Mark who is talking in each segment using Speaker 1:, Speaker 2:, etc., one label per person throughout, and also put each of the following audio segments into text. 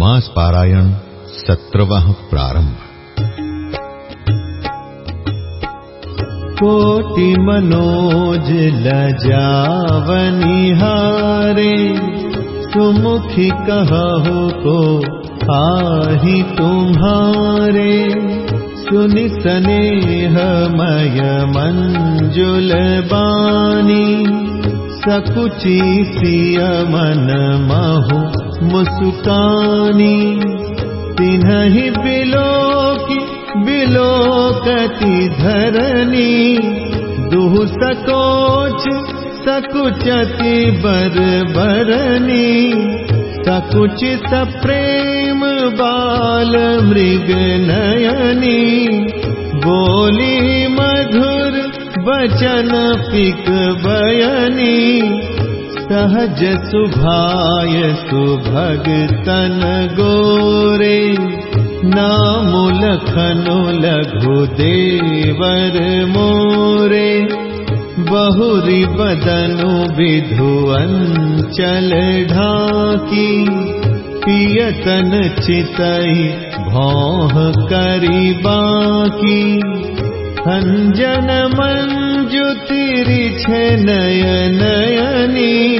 Speaker 1: मास पारायण सत्रवः
Speaker 2: मनोज लजावनिहारे सुमुखी कहो को आही तुम्हारे। सुनि स्नेहमय मंजुल बानी सकुची सिय मन महु मुस्कानी बिलोकी बिलोकति धरनी दुह सकोच सकुचति बर बरनी सकुच सप्रेम बाल मृग नयनी बोली मधुर वचन पिक बयनी सहज सुभाय सुभगतन गोरे नाम लखनु लघु देवर मोरे। बहुरी बदनु विधु अंचल ढाकी पियतन चितई भौह करी बाकी जनम ज्योतिरि नयनयनि।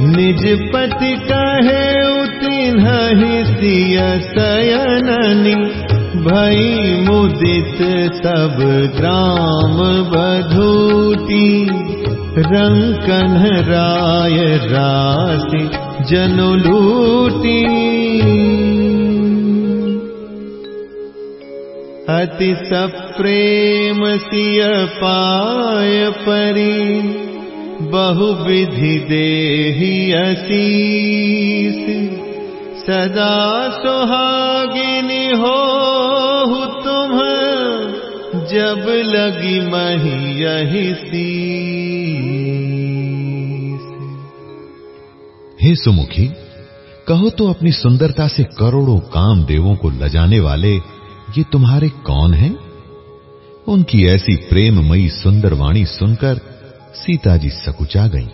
Speaker 2: निज पति कहे उन्ह सिसयन भीमुदित सब ग्राम बधूति। रङ्कन राय रासि जनु लूटी अति सप्रेम सिय पाय परी बहु विधि देहि असीस। सदा सुहागिनी हो तुम, जब लगी मही यही सीस।
Speaker 1: हे सुमुखी, कहो तो अपनी सुंदरता से करोड़ों काम देवों को लजाने वाले ये तुम्हारे कौन हैं? उनकी ऐसी प्रेममयी सुंदर वाणी सुनकर सीता जी सकुचा गईं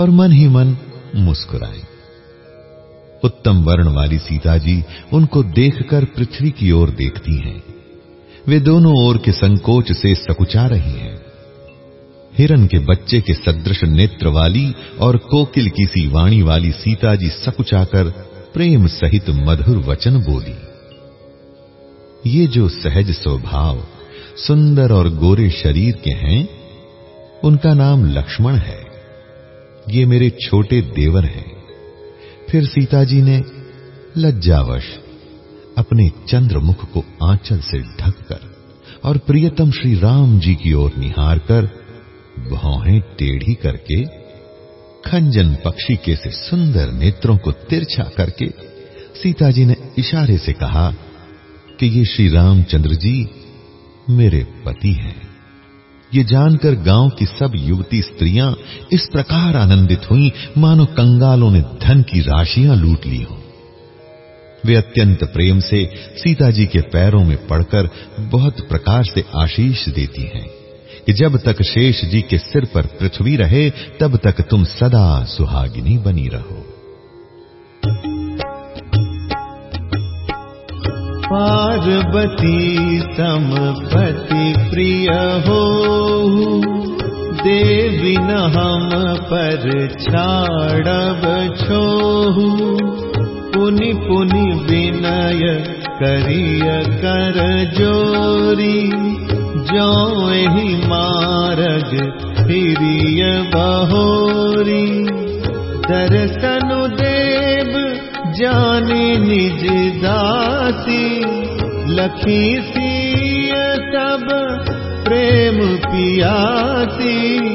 Speaker 1: और मन ही मन मुस्कुराई उत्तम वर्ण वाली सीता जी उनको देखकर पृथ्वी की ओर देखती हैं। वे दोनों ओर के संकोच से सकुचा रही हैं। हिरन के बच्चे के सदृश नेत्र वाली और कोकिल की सी वाणी वाली सीता जी सकुचाकर प्रेम सहित मधुर वचन बोली। ये जो सहज स्वभाव, सुंदर और गोरे शरीर के हैं, उनका नाम लक्ष्मण है। ये मेरे छोटे देवर हैं। फिर सीता जी ने लज्जावश अपने चंद्रमुख को आंचल से ढककर और प्रियतम श्री राम जी की ओर निहार कर भौहें टेढ़ी करके, खंजन पक्षी के से सुंदर नेत्रों को तिरछा करके सीता जी ने इशारे से कहा कि ये श्री रामचंद्र जी, मेरे पति हैं। ये जानकर गाँव की सब युवती स्त्रियाँ इस प्रकार आनंदित हुईं, मानो कंगालों ने धन की राशियाँ लूट ली हो। वे अत्यंत प्रेम से सीता जी के पैरों में पड़कर बहुत प्रकार से आशीष देती हैं कि जब तक शेष जी के सिर पर पृथ्वी रहे, तब तक तुम सदा सुहागिनी बनी रहो।
Speaker 2: पार्वती समपति प्रिय हो। देवी न हम पर छाड़ब छोहू। पुनि पुनि विनय करिय कर जोरी। जो ही मारग हिरिय बहोरी। दर्शनु देव जानी निज दासी लखी सिय सब प्रेम पियासी।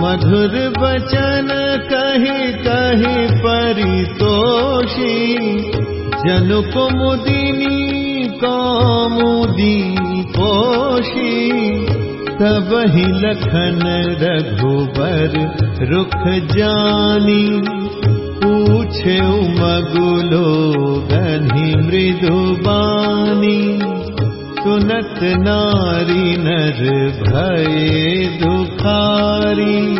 Speaker 2: मधुर बचन कही कही परितोषी। जनु कुमुदिनी कौमुदी पोषी तब ही लखन रघुबर रुख जानी मगुलो गनी मृदुबानी सुनत नारी नर भय दुखारी।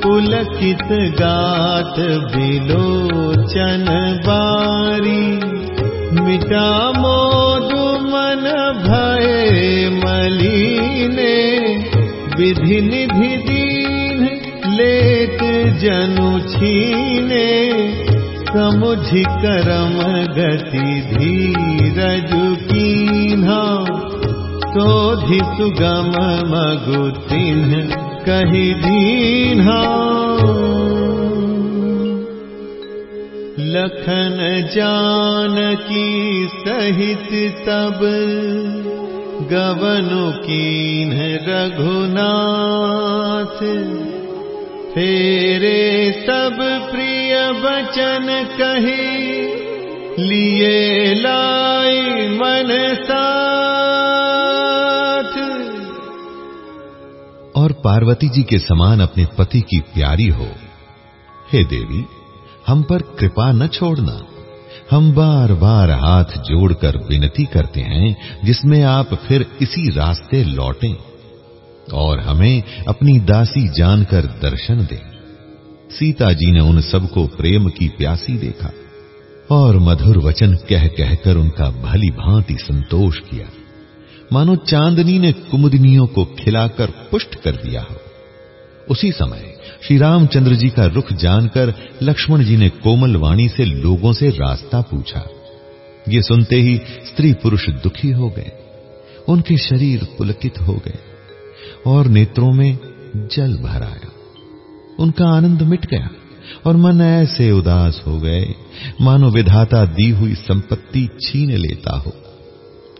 Speaker 2: पुलकित गात बिलोचन बारी। श्यामोदु मन भय मलीने। विधि निधि जनु छीने समुझि करम गति धीरज कीन्हा। सोधि सुगम मगु तिन्ह कही दीन्हा। लखन जान सहित तब गवनु कीन रघुनाथ फेरे सब प्रिय वचन कही, लिए लाई मन साथ।
Speaker 1: और पार्वती जी के समान अपने पति की प्यारी हो। हे देवी, हम पर कृपा न छोड़ना। हम बार बार हाथ जोड़कर विनती करते हैं, जिसमें आप फिर इसी रास्ते लौटें। और हमें अपनी दासी जानकर दर्शन दे। सीता जी ने उन सबको प्रेम की प्यासी देखा और मधुर वचन कह कहकर उनका भली भांति संतोष किया। मानो चांदनी ने कुमुदिनियों को खिलाकर पुष्ट कर दिया हो। उसी समय श्री रामचंद्र जी का रुख जानकर लक्ष्मण जी ने कोमल वाणी से लोगों से रास्ता पूछा। ये सुनते ही स्त्री पुरुष दुखी हो गए। उनके शरीर पुलकित हो गए। और नेत्रों में जल भर आया। उनका आनंद मिट गया और मन ऐसे उदास हो गए। मानो विधाता दी हुई संपत्ति छीन लेता हो।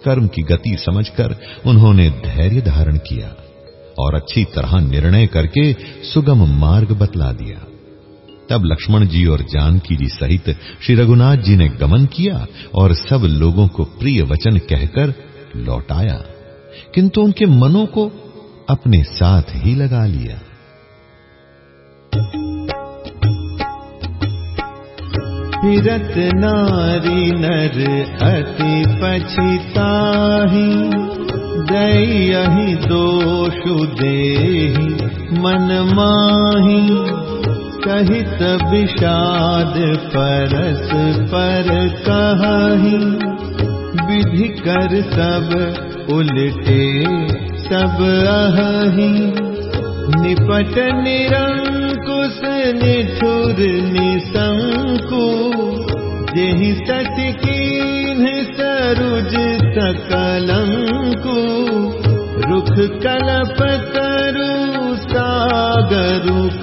Speaker 1: कर्म की गति समझकर उन्होंने धैर्य धारण किया और अच्छी तरह निर्णय करके सुगम मार्ग बतला दिया। तब लक्ष्मण जी और जानकी जी सहित श्री रघुनाथ जी ने गमन किया और सब लोगों को प्रिय वचन कहकर लौटाया किंतु उनके मनों को अपने साथ ही लगा लिया।
Speaker 2: फिरत नारी नर अति पछिताही दयहि दोषु देहि मन माही। सहित विषाद परस पर कही विधि कर सब उलटे निपट निरंकुश निठुर निशंकु जेहि सति कीन्ह सरुज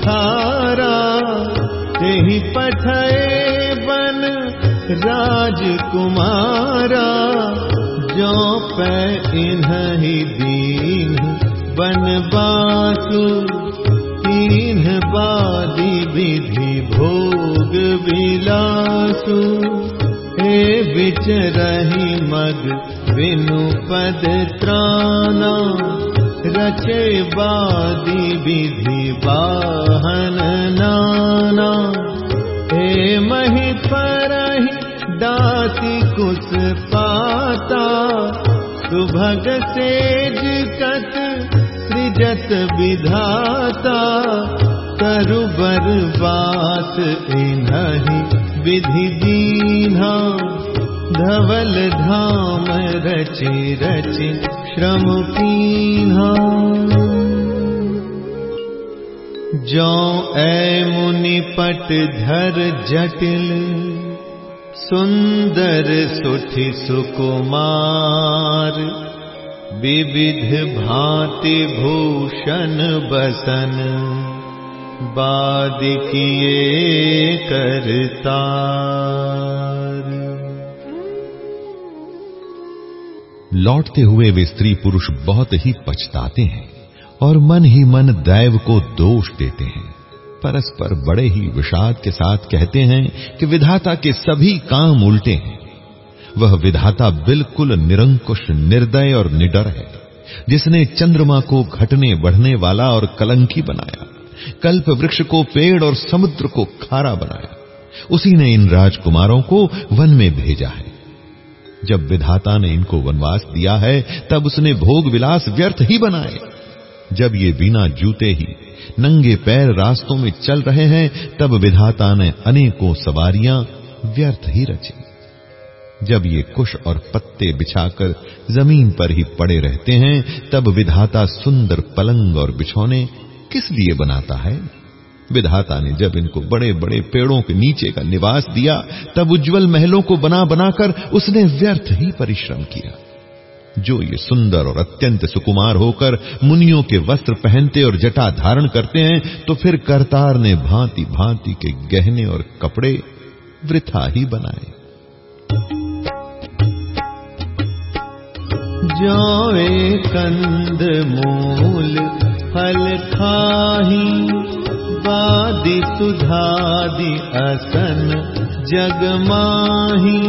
Speaker 2: खारा तेहि पठए बन राजकुमारा। जो पै इन्हि दीन बादी विधि भोग विलासु। हे विचरहि मग विनु पद त्राना रचे बादी विधि वाहन नाना। हे मही परहि दासी कुस पाता सुभग सेज कत सृजत विधाता करु बरबास इन्हि विधि दीन्हा धवल धाम रचि रचि श्रम कीन्हा जो ऐ मुनि पट धर जटिल सुठि सुकुमार विविध भांति भूषण बसन, बाद किए करतार।
Speaker 1: लौटते हुए वे स्त्री पुरुष बहुत ही पछताते हैं और मन ही मन दैव को दोष देते हैं। परस्पर बड़े ही विषाद के साथ कहते हैं कि विधाता के सभी काम उल्टे हैं। वह विधाता बिल्कुल निरंकुश, निर्दय और निडर है, जिसने चंद्रमा को घटने, बढ़ने वाला और कलंकी बनाया, कल्प वृक्ष को पेड़ और समुद्र को खारा बनाया। उसी ने इन राजकुमारों को वन में भेजा है। जब विधाता ने इनको वनवास दिया है, तब उसने भोग विलास व्यर्थ ही बनाए। जब ये बिना जूते ही नंगे पैर रास्तों में चल रहे हैं, तब विधाता ने अनेकों सवारियाँ व्यर्थ ही रची। जब ये कुश और पत्ते बिछाकर ज़मीन पर ही पड़े रहते हैं, तब विधाता सुंदर पलंग और बिछौने किस लिए बनाता है? विधाता ने जब इनको बड़े बड़े पेड़ों के नीचे का निवास दिया, तब उज्जवल महलों को बना बनाकर उसने व्यर्थ ही परिश्रम किया। जो ये सुंदर और अत्यंत सुकुमार होकर मुनियों के वस्त्र पहनते और जटा धारण करते हैं तो फिर करतार ने भांति भांति के गहने और कपड़े वृथा ही बनाए।
Speaker 2: जावे कंद मूल फल खाही वादि सुधादि असन जगमाही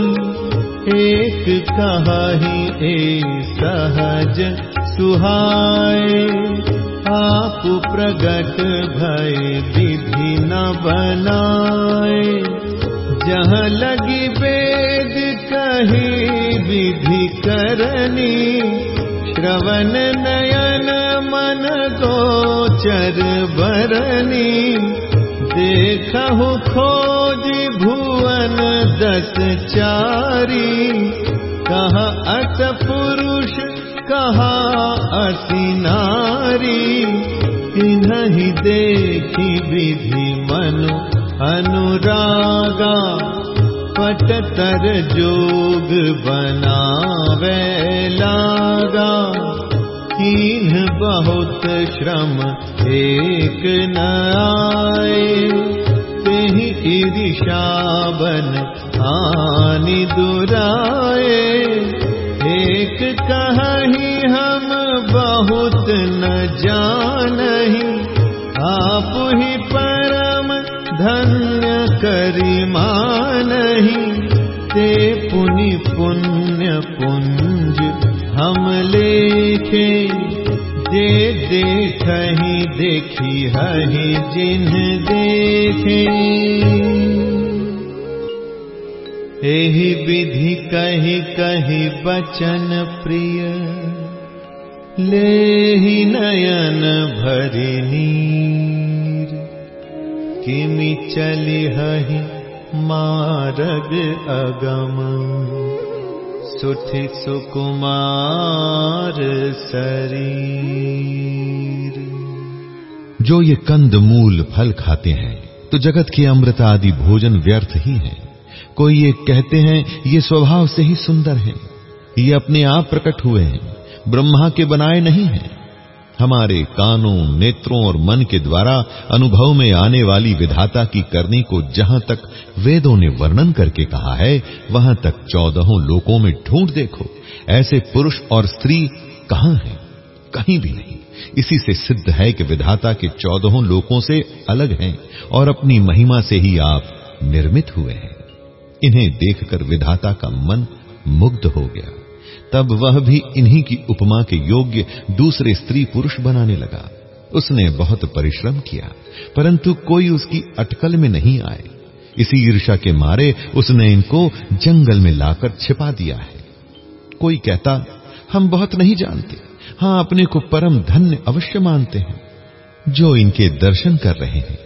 Speaker 2: एक कही ए सहज सुहाए आप प्रगट भय विधि न बनाए। जहाँ लगी वेद कही विधि करनी। श्रवण नयन मन गोचर खोज भुवन दस चारी। कहा अस पुरुष कहा असी नारी। देखी विधि मन अनुरागा पटतर जोग बनावे लागा। कीन बहुत श्रम एक न आए। तेहि ईर्षावन हानि दुराए। एक कही हम बहुत न जानही। आप ही एहि विधि कही कही बचन प्रिय। ले नयन भरि नीर। किमि चली हही मारग अगम। सुठि सुकुमार शरीर
Speaker 1: जो ये कंद मूल फल खाते हैं तो जगत के अमृत आदि भोजन व्यर्थ ही हैं। कोई ये कहते हैं, ये स्वभाव से ही सुंदर है। ये अपने आप प्रकट हुए हैं, ब्रह्मा के बनाए नहीं हैं। हमारे कानों, नेत्रों और मन के द्वारा अनुभव में आने वाली विधाता की करनी को जहाँ तक वेदों ने वर्णन करके कहा है, वहाँ तक चौदहों लोकों में ढूंढ देखो। ऐसे पुरुष और स्त्री कहाँ हैं? कहीं भी नहीं। इसी से सिद्ध है कि विधाता के चौदहों लोकों से अलग हैं और अपनी महिमा से ही आप निर्मित हुए हैं। इन्हें देखकर विधाता का मन मुग्ध हो गया। तब वह भी इन्हीं की उपमा के योग्य दूसरे स्त्री पुरुष बनाने लगा। उसने बहुत परिश्रम किया, परंतु कोई उसकी अटकल में नहीं आए। इसी ईर्षा के मारे उसने इनको जंगल में लाकर छिपा दिया है। कोई कहता, हम बहुत नहीं जानते। हाँ, अपने को परम धन्य अवश्य मानते हैं, जो इनके दर्शन कर रहे हैं।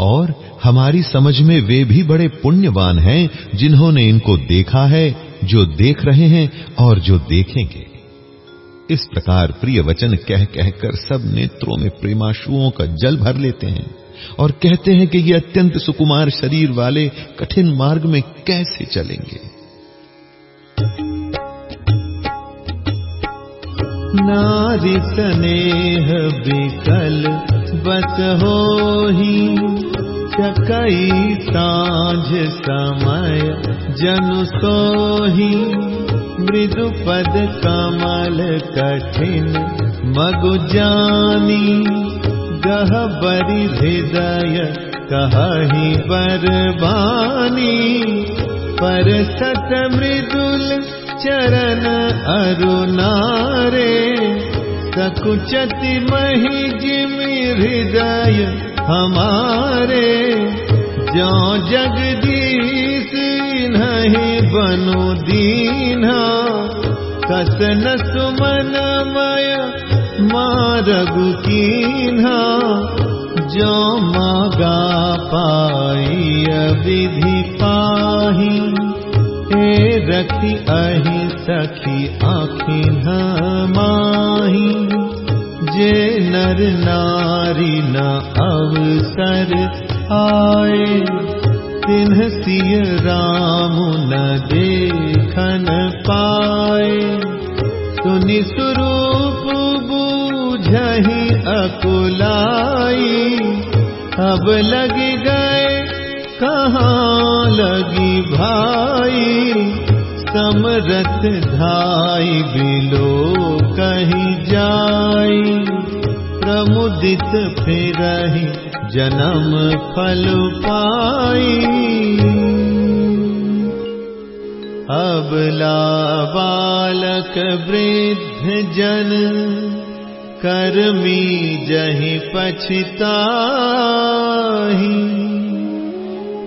Speaker 1: और हमारी समझ में वे भी बड़े पुण्यवान हैं, जिन्होंने इनको देखा है, जो देख रहे हैं और जो देखेंगे। इस प्रकार प्रिय वचन कह कहकर सब नेत्रों में प्रेमाशुओं का जल भर लेते हैं और कहते हैं कि ये अत्यंत सुकुमार शरीर वाले कठिन मार्ग में कैसे चलेंगे?
Speaker 2: नारी स्नेह विकल बस हो ही चकई साझ समय जनु सोही। मृदु पद कमल कठिन मगु जानी गहबरी हृदय कही बरबानी। पर सत मृदुल चरण अरुणारे सकुचति मही जिमि हृदय हमारे। जो जगदीश नहीं बनु दीना कसन सुमनमय मारगु कीन्हा जो मागा पाई विधि पाही रखी अहि सखी आखिन माही, जे नर नारी न अवसर आए। तिन्ह सिय राम न देखन पाए। सुनि स्वरूप बूझही अकुलाई, अब लग गए, कहाँ लगी भाई? समरथ धाई बिलो कहीं जाई। प्रमुदित फिर जन्म फल पाई। अबला बालक वृद्ध जन कर्मी जहि पछताही।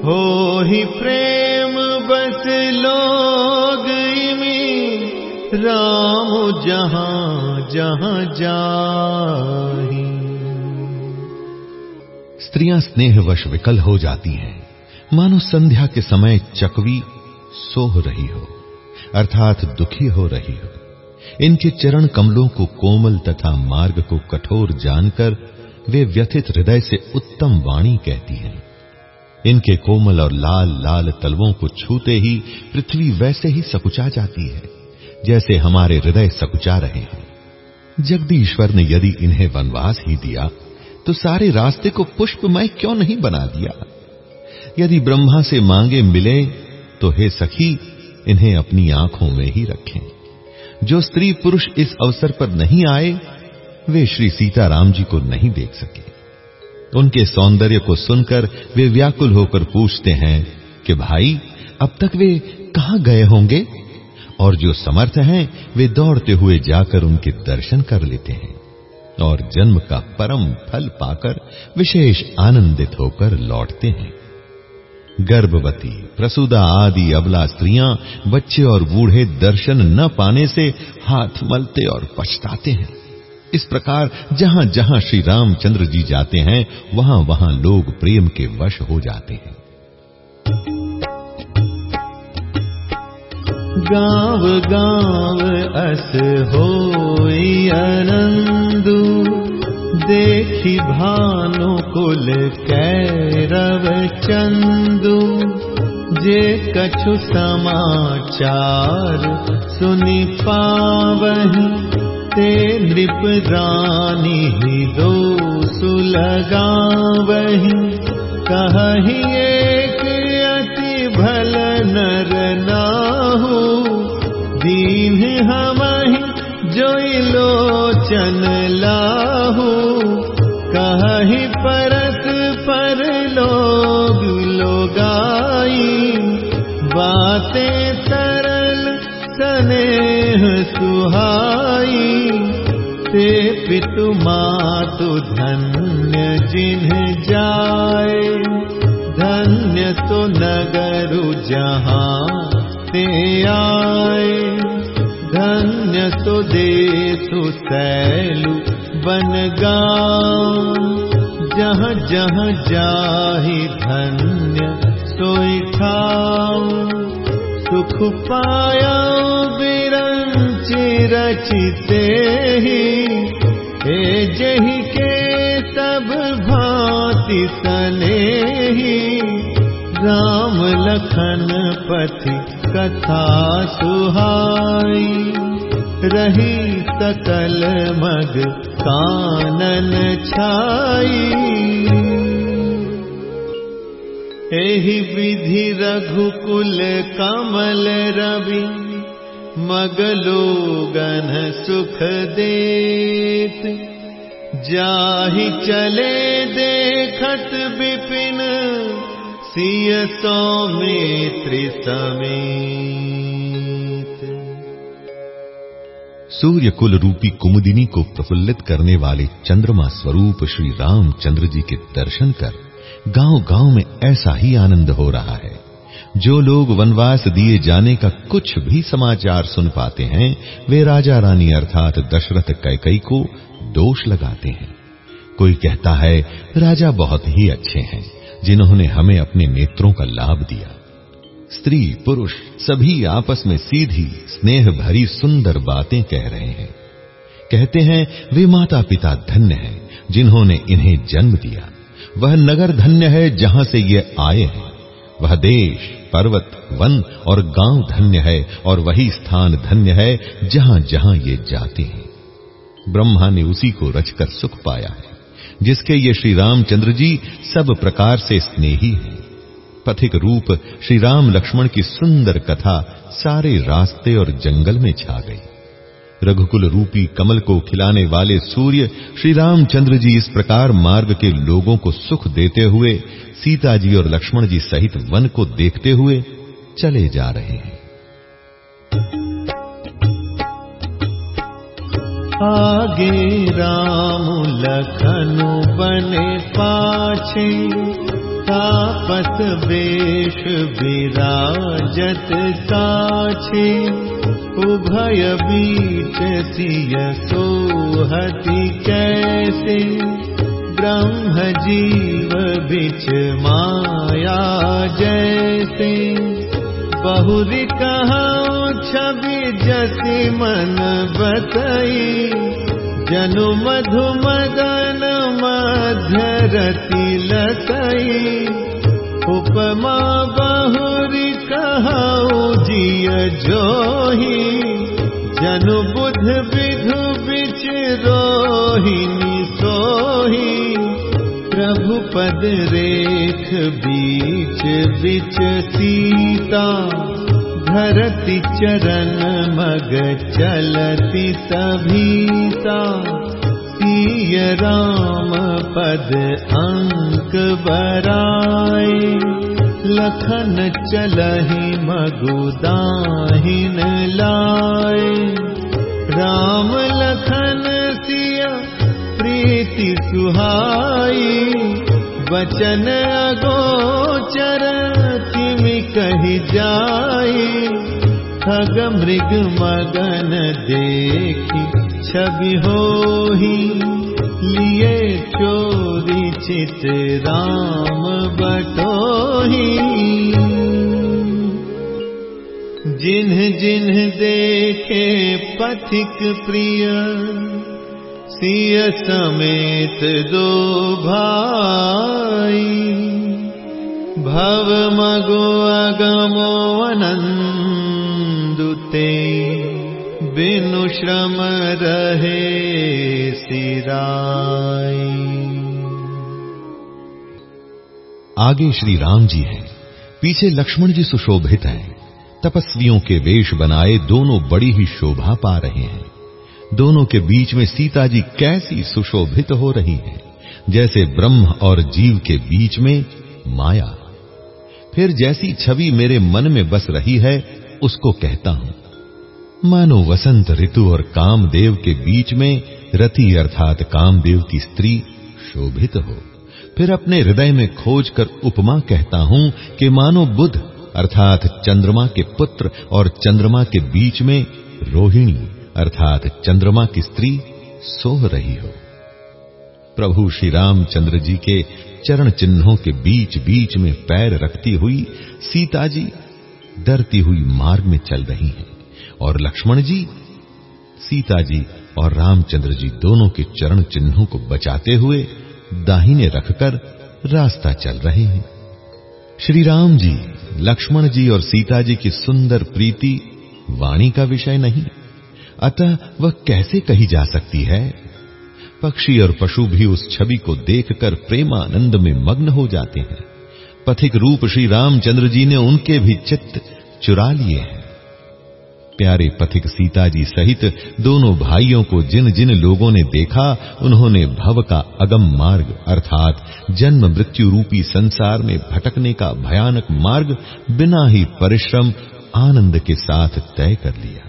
Speaker 2: हो ही प्रेम बस लोग राम जहाँ जहाँ जाही।
Speaker 1: स्त्रियाँ स्नेहवश विकल हो जाती हैं। मानो संध्या के समय चकवी सोह रही हो, अर्थात दुखी हो रही हो। इनके चरण कमलों को कोमल तथा मार्ग को कठोर जानकर वे व्यथित हृदय से उत्तम वाणी कहती हैं। इनके कोमल और लाल लाल तलवों को छूते ही पृथ्वी वैसे ही सकुचा जाती है। जैसे हमारे हृदय सकुचा रहे हैं। जगदीश्वर ने यदि इन्हें वनवास ही दिया तो सारे रास्ते को पुष्पमय क्यों नहीं बना दिया? यदि ब्रह्मा से मांगे मिले तो हे सखी, इन्हें अपनी आँखों में ही रखें। जो स्त्री पुरुष इस अवसर पर नहीं आए, वे श्री सीताराम जी को नहीं देख सके। उनके सौंदर्य को सुनकर वे व्याकुल होकर पूछते हैं कि भाई, अब तक वे कहाँ गए होंगे? और जो समर्थ हैं, वे दौड़ते हुए जाकर उनके दर्शन कर लेते हैं और जन्म का परम फल पाकर विशेष आनंदित होकर लौटते हैं। गर्भवती, प्रसूदा आदि अबला स्त्रियाँ बच्चे और बूढ़े दर्शन न पाने से हाथ मलते और पछताते हैं। इस प्रकार जहाँ जहाँ श्री रामचंद्र जी जाते हैं वहाँ वहाँ लोग प्रेम के वश हो जाते हैं।
Speaker 2: गांव गांव अस हो आनंदू। देखी कैरव चंदू। जे कछु समाचार सुनि पावही ते नृप ही दो सुलगावही कही एक अति भल नर दीन हमही जोई लोचन लाहू। कही परत पर लोग लोगाई। बातें सरल स्नेह सुहाई। ते पितु मातु धन्य जिन्ह जाए। धन्य तो नगरु जहां ते आए तो देसु सैलु जहाँ धन्य सोई ठाऊ सुख पाया बिरंच रचिते ही। हे जही के सब भांति सने ही। राम लखन पथि कथा सुहाई रही सकल मग कानन छाई। एहि विधि रघुकुल कमल रवि मगलोगन सुख देत। जाहि चले देखत विपिन सिय सौमित्र समेत
Speaker 1: सूर्य कुल रूपी कुमुदिनी को प्रफुल्लित करने वाले चंद्रमा स्वरूप श्री रामचंद्र जी के दर्शन कर गाँव गाँव में ऐसा ही आनंद हो रहा है। जो लोग वनवास दिए जाने का कुछ भी समाचार सुन पाते हैं, वे राजा रानी अर्थात दशरथ कैकई को दोष लगाते हैं। कोई कहता है, राजा बहुत ही अच्छे हैं, जिन्होंने हमें अपने नेत्रों का लाभ दिया। स्त्री, पुरुष, सभी आपस में सीधी स्नेह भरी सुंदर बातें कह रहे हैं। कहते हैं, वे माता पिता धन्य हैं, जिन्होंने इन्हें जन्म दिया। वह नगर धन्य है जहाँ से ये आए हैं। वह देश, पर्वत, वन और गाँव धन्य है और वही स्थान धन्य है जहाँ जहाँ ये जाते हैं। ब्रह्मा ने उसी को रचकर सुख पाया है, जिसके ये श्री रामचंद्र जी सब प्रकार से स्नेही हैं। पथिक रूप श्री राम लक्ष्मण की सुंदर कथा सारे रास्ते और जंगल में छा गई। रघुकुल रूपी कमल को खिलाने वाले सूर्य श्री रामचंद्र जी इस प्रकार मार्ग के लोगों को सुख देते हुए, सीता जी और लक्ष्मण जी सहित वन को देखते हुए चले जा रहे हैं।
Speaker 2: आगे राम लखनु बने पाछे। वेश विराजत उभय बीच सिय सोहति कैसे? ब्रह्म जीव बिच माया जैसे। बहुरी कहा छवि जसी मन बतई जनु मधु मदन मध्यरति लतई उपमा बहुरी कहा जिय जोही। जनु बुध विधु बिच रोहिणी सोही। प्रभु पद रेख बीच बिच सीता। धरती चरण मग चलती सभीता सिय राम पद अंक बराए लखन चलहि मगुदाहिन लाए। राम लखन सिया प्रीति सुहाई वचन अगोचर तिमि कही जाई। खग मृग मगन देखी छवि होही लिए चोरी चित राम बटोही। जिन्ह जिन्ह देखे पथिक प्रिय सिय समेत दो भाई। भव मगो अगमो अनंदुते बिनु श्रम रहे सिराई।
Speaker 1: आगे श्री राम जी हैं। पीछे लक्ष्मण जी सुशोभित हैं। तपस्वियों के वेश बनाए दोनों बड़ी ही शोभा पा रहे हैं। दोनों के बीच में सीता जी कैसी सुशोभित हो रही हैं। जैसे ब्रह्म और जीव के बीच में माया। फिर जैसी छवि मेरे मन में बस रही है, उसको कहता हूँ। मानो वसंत ऋतु और कामदेव के बीच में रति अर्थात कामदेव की स्त्री शोभित हो। फिर अपने हृदय में खोज कर उपमा कहता हूँ कि मानो बुध, अर्थात चंद्रमा के पुत्र और चंद्रमा के बीच में रोहिणी, अर्थात चंद्रमा की स्त्री सोह रही हो। प्रभु श्री रामचंद्र जी के चरण चिन्हों के बीच बीच में पैर रखती हुई सीता जी डरती हुई मार्ग में चल रही हैं। और लक्ष्मण जी, सीता जी और रामचंद्र जी दोनों के चरण चिन्हों को बचाते हुए दाहिने रखकर रास्ता चल रहे हैं। श्री राम जी, लक्ष्मण जी और सीता जी की सुंदर प्रीति वाणी का विषय नहीं। अतः वह कैसे कही जा सकती है? पक्षी और पशु भी उस छवि को देखकर प्रेमानंद में मग्न हो जाते हैं। पथिक रूप श्री रामचंद्र जी ने उनके भी चित्त चुरा लिए हैं। प्यारे पथिक सीता जी सहित दोनों भाइयों को जिन जिन लोगों ने देखा, उन्होंने भव का अगम मार्ग, अर्थात जन्म मृत्यु रूपी संसार में भटकने का भयानक मार्ग, बिना ही परिश्रम, आनंद के साथ तय कर लिया।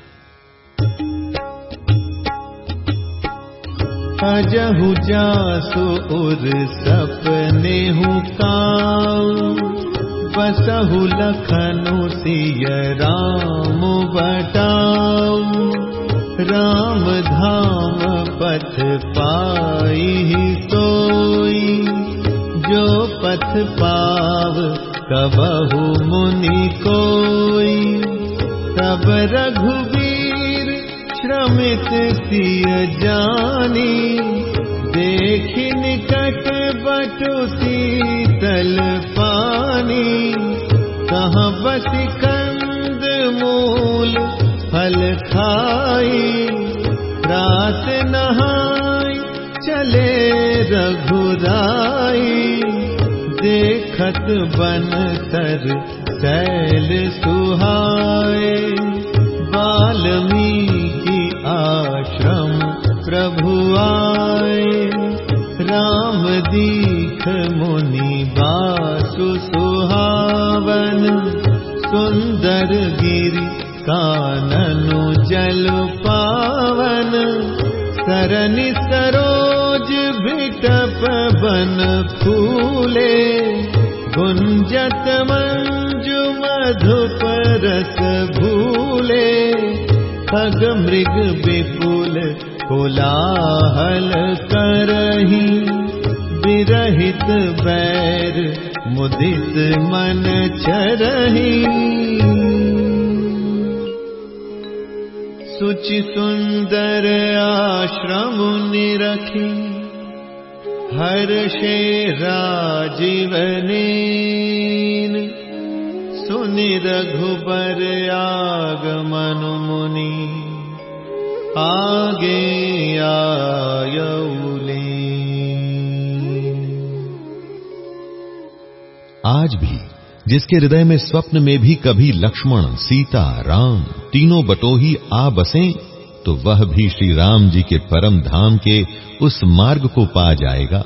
Speaker 2: जासु उर सपने हूँ काऊ बसहु लखनु सिय राम बटाऊ राम धाम पथ पाई सोई। जो पथ पाव कबहु मुनि कोई। तब रघुवीर श्रमित सिय जानी। देखि शीतल पानी कहाँ बसी कंद मूल फल खाई रात नहाई चले रघुराई। देखत बन सुहाए वाल्मीकि आश्रम प्रभु आए। राम दीख मुनि बासु सुहावन सुंदर गिरि काननु जल पावन सरनि सरोज बिटप बन फूले गुंजत मंजु मधुप रस भूले खग मृग विपुल कोलाहल करही विरहित बैर मुदित मन चरही। सुचि सुंदर आश्रम निरखी। हर्षे राजीवने सुनि रघुबर आगमन मुनि। आगे आयौले
Speaker 1: आज भी, जिसके हृदय में स्वप्न में भी कभी लक्ष्मण, सीता, राम तीनों बटोही आ बसे तो वह भी श्री राम जी के परम धाम के उस मार्ग को पा जाएगा,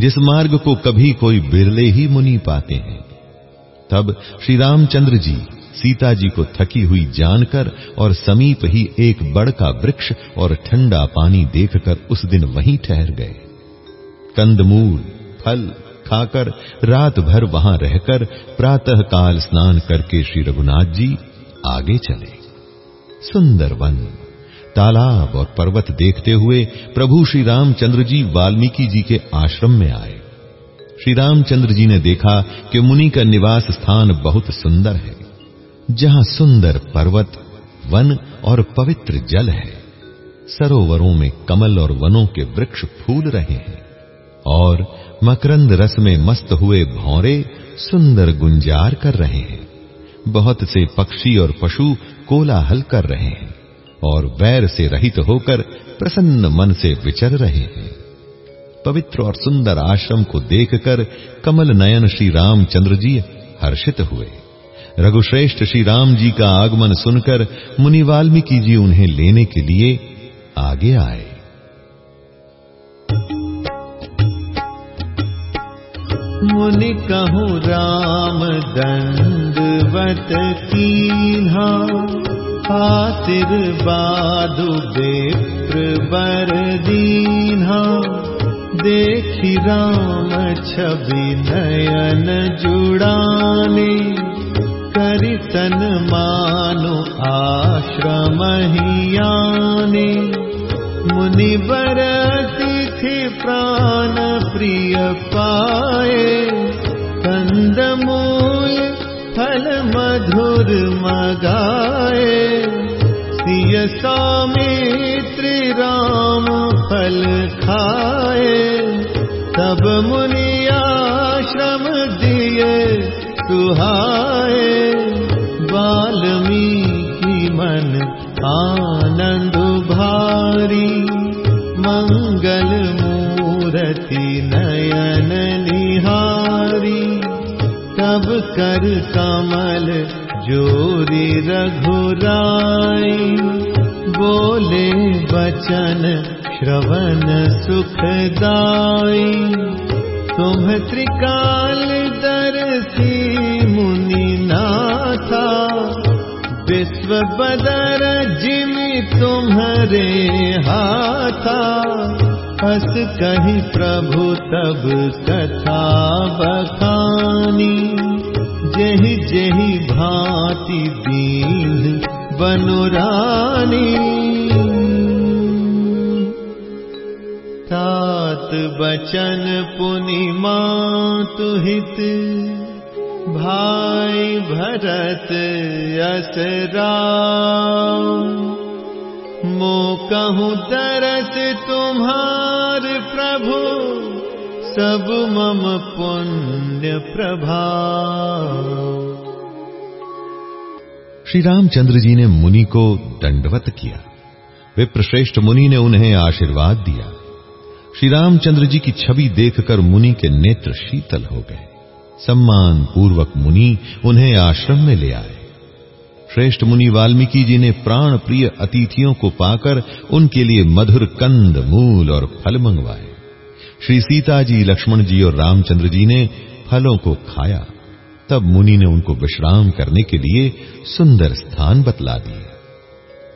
Speaker 1: जिस मार्ग को कभी कोई बिरले ही मुनि पाते हैं। तब श्री रामचंद्र जी सीता जी को थकी हुई जानकर और समीप ही एक बड़ का वृक्ष और ठंडा पानी देखकर उस दिन वहीं ठहर गए। कंदमूल, फल खाकर रात भर वहाँ रहकर प्रातः काल स्नान करके श्री रघुनाथ जी आगे चले। सुंदर वन तालाब और पर्वत देखते हुए प्रभु श्री रामचंद्र जी वाल्मीकि जी के आश्रम में आए। श्री रामचंद्र जी ने देखा कि मुनि का निवास स्थान बहुत सुंदर है, जहाँ सुंदर पर्वत, वन और पवित्र जल है। सरोवरों में कमल और वनों के वृक्ष फूल रहे हैं और मकरंद रस में मस्त हुए भौरे सुंदर गुंजार कर रहे हैं। बहुत से पक्षी और पशु कोलाहल कर रहे हैं और वैर से रहित होकर प्रसन्न मन से विचर रहे हैं। पवित्र और सुंदर आश्रम को देखकर कमल नयन श्री रामचंद्र जी हर्षित हुए। रघुश्रेष्ठ श्री राम जी का आगमन सुनकर मुनि वाल्मीकि जी उन्हें लेने के लिए आगे आए।
Speaker 2: मुनि कहो राम दण्ड वीन्हार् बाधु बर दीन्हा। देखि राम छवि नयन जुडे करितन मानो आश्रमहि मुनि वरसि प्राण प्रिय पाए कंदमूल फल मधुर मगाए सिय सौमित्र राम फल खाए तब मुनि आश्रम दिए सुहाए वाल्मीकि मन आनंद मूरति नयन निहारी तब कर कमल जोरी रघुराई। बोले बचन श्रवण सुखदाई। तुम त्रिकाल दर्शी मुनि नाथा विश्व बदर जिमि तुम्हारे हाथा कही प्रभु तब कथा बखानी। जही जही भांति दीन बनुरानी तात बचन पुनि मातु हित भाई भरत यस राम। मो कहूँ तरस तुम्हार प्रभु, सब मम पुण्य प्रभा।
Speaker 1: श्री रामचंद्र जी ने मुनि को दंडवत किया। विप्रश्रेष्ठ मुनि ने उन्हें आशीर्वाद दिया। श्री रामचंद्र जी की छवि देखकर मुनि के नेत्र शीतल हो गए। सम्मान पूर्वक मुनि उन्हें आश्रम में ले आए। श्रेष्ठ मुनि वाल्मीकि जी ने प्राण प्रिय अतिथियों को पाकर उनके लिए मधुर कंद, मूल और फल मंगवाए। श्री सीता जी, लक्ष्मण जी और रामचंद्र जी ने फलों को खाया। तब मुनि ने उनको विश्राम करने के लिए सुंदर स्थान बतला दिए।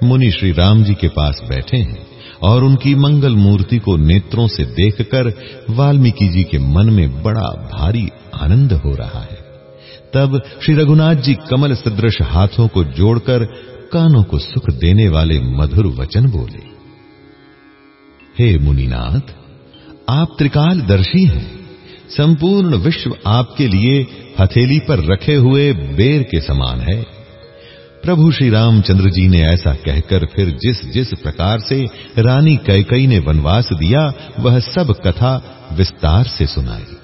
Speaker 1: मुनि श्री राम जी के पास बैठे हैं और उनकी मंगल मूर्ति को नेत्रों से देखकर वाल्मीकि जी के मन में बड़ा भारी आनंद हो रहा है। तब श्री रघुनाथ जी कमल सदृश हाथों को जोड़कर कानों को सुख देने वाले मधुर वचन बोले, हे मुनिनाथ, आप त्रिकालदर्शी हैं। संपूर्ण विश्व आपके लिए हथेली पर रखे हुए बेर के समान है। प्रभु श्री रामचंद्र जी ने ऐसा कहकर फिर जिस जिस प्रकार से रानी कैकई ने वनवास दिया, वह सब कथा विस्तार से सुनाई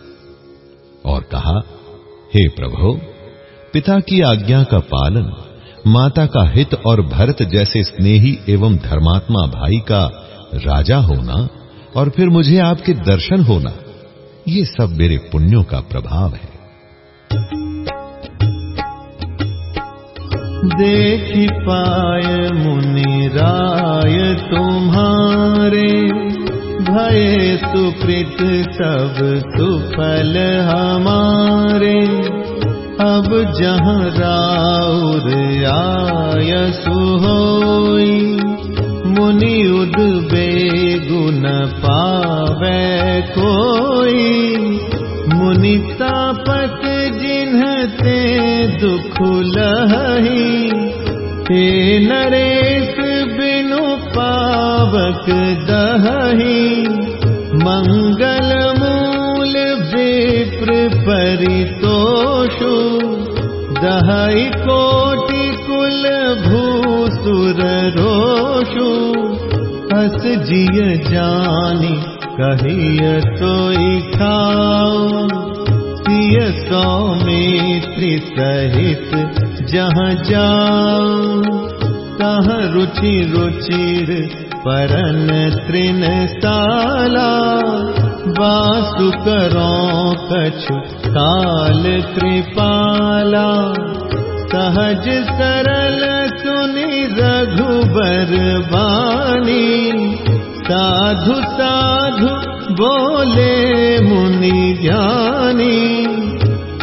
Speaker 1: और कहा हे प्रभु, पिता की आज्ञा का पालन, माता का हित और भरत जैसे स्नेही एवं धर्मात्मा भाई का राजा होना और फिर मुझे आपके दर्शन होना, ये सब मेरे पुण्यों का प्रभाव है।
Speaker 2: देखी पाय मुनि राय तुम्हारे सुकृत सब सुफल हमारे। अब जहाँ राउर आय सुहोई मुनि उद बेगुन पावे कोई। मुनि तापत जिन्हते दुख लही हे नरेश पावक दही मंगल मूल विप्र परितोषु दहई कोटि कुल भूसुर रोषु हस जिय जानी कहिय सोई खाओ सिय सौमित्री सहित जहाँ जाओ तहाँ रुचि रुचिर परन तृण साला वासु करो कछु काल कृपाला सहज सरल सुनि रघुबर बानी साधु साधु बोले मुनि ज्ञानी।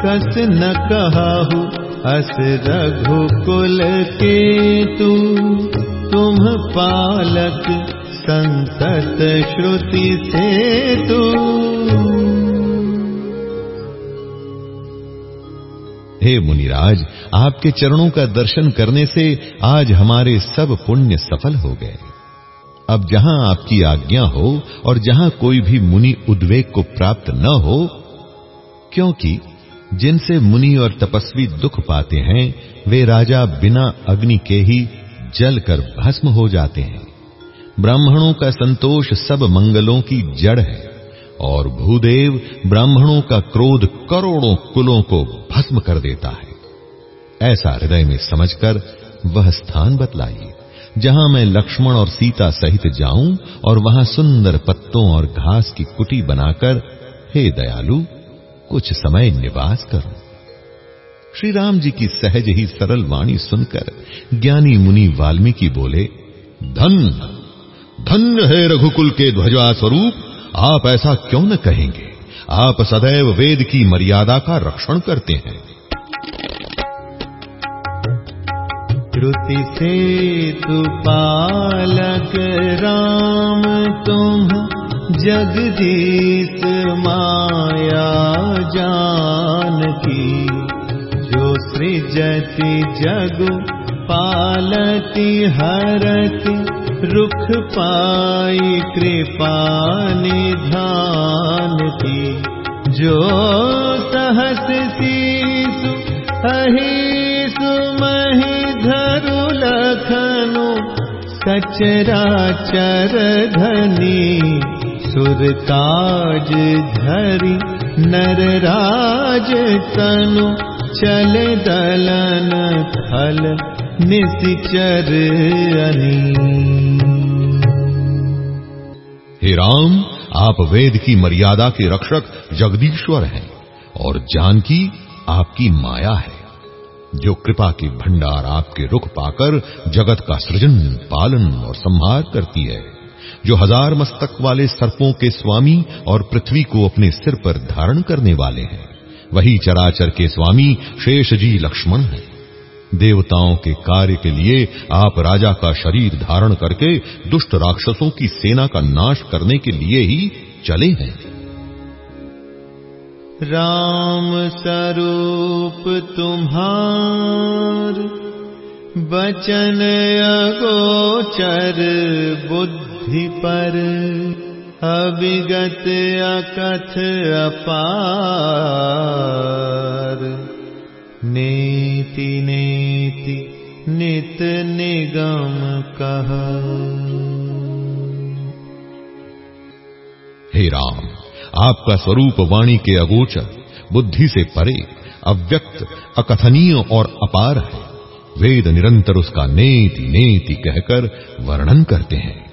Speaker 2: कस न कहु अस रघुकुल के तू तुम पालक संतत श्रुति से तू
Speaker 1: हे मुनिराज, आपके चरणों का दर्शन करने से आज हमारे सब पुण्य सफल हो गए। अब जहाँ आपकी आज्ञा हो और जहाँ कोई भी मुनि उद्वेग को प्राप्त न हो, क्योंकि जिनसे मुनि और तपस्वी दुख पाते हैं, वे राजा बिना अग्नि के ही जल कर भस्म हो जाते हैं। ब्राह्मणों का संतोष सब मंगलों की जड़ है और भूदेव ब्राह्मणों का क्रोध करोड़ों कुलों को भस्म कर देता है। ऐसा हृदय में समझकर वह स्थान बतलाइए, जहाँ मैं लक्ष्मण और सीता सहित जाऊँ और वहाँ सुंदर पत्तों और घास की कुटी बनाकर, हे दयालु, कुछ समय निवास करूँ। श्री राम जी की सहज ही सरल वाणी सुनकर ज्ञानी मुनि वाल्मीकि बोले, धन धन्य है रघुकुल के ध्वजा स्वरूप। आप ऐसा क्यों न कहेंगे? आप सदैव वेद की मर्यादा का रक्षण करते हैं।
Speaker 2: से तु पालक राम, तुम जगदीश माया जान की सृजति जग पालती हरति रुख पाई कृपा निधान की। जो सहस शीसु अहि सुमहि धरु लखनु सचराचर धनी सुरताज धरि नरराज तनु चल दलन फल निशिचर
Speaker 1: हे राम, आप वेद की मर्यादा के रक्षक जगदीश्वर हैं और जानकी आपकी माया है, जो कृपा के भंडार आपके रुख पाकर जगत का सृजन, पालन और संहार करती है, जो हज़ार मस्तक वाले सर्पों के स्वामी और पृथ्वी को अपने सिर पर धारण करने वाले हैं। वही चराचर के स्वामी शेष जी लक्ष्मण हैं। देवताओं के कार्य के लिए आप राजा का शरीर धारण करके दुष्ट राक्षसों की सेना का नाश करने के लिए ही चले हैं।
Speaker 2: राम स्वरूप तुम्हार, बचन अगोचर बुद्धि पर। अविगत अकथ अपार। नेति नेति, नित निगम कह।
Speaker 1: हे राम, आपका स्वरूप वाणी के अगोचर, बुद्धि से परे, अव्यक्त, अकथनीय और अपार है। वेद निरंतर उसका नेति नेति कहकर वर्णन करते हैं।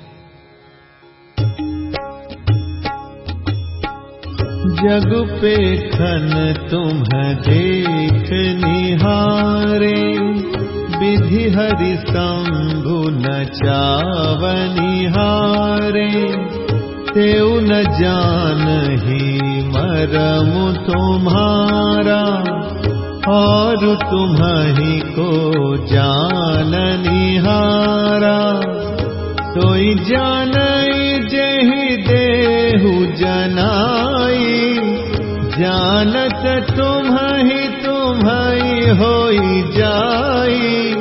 Speaker 2: जग पे खन तुम देख निहारे। विधि हरि शंभु न चावनिहारे तेउ न जान ही मरम तुम्हारा। और तुम्ही को जान निहारा। सोई जान जही देहु जनाई जानत तुम्हि तुम्हि होई जाई।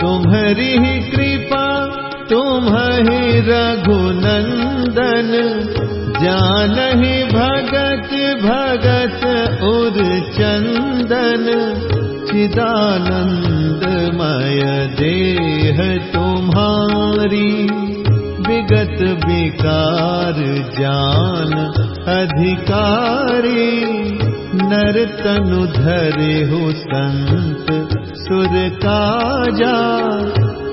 Speaker 2: तुम्हारी कृपा तुम्हि रघुनंदन। जानहि भगत भगत उर चंदन। चिदानंदमय देह तुम्हारी विगत विकार जान अधिकारी। नर तनु धरे हो संत सुर काजा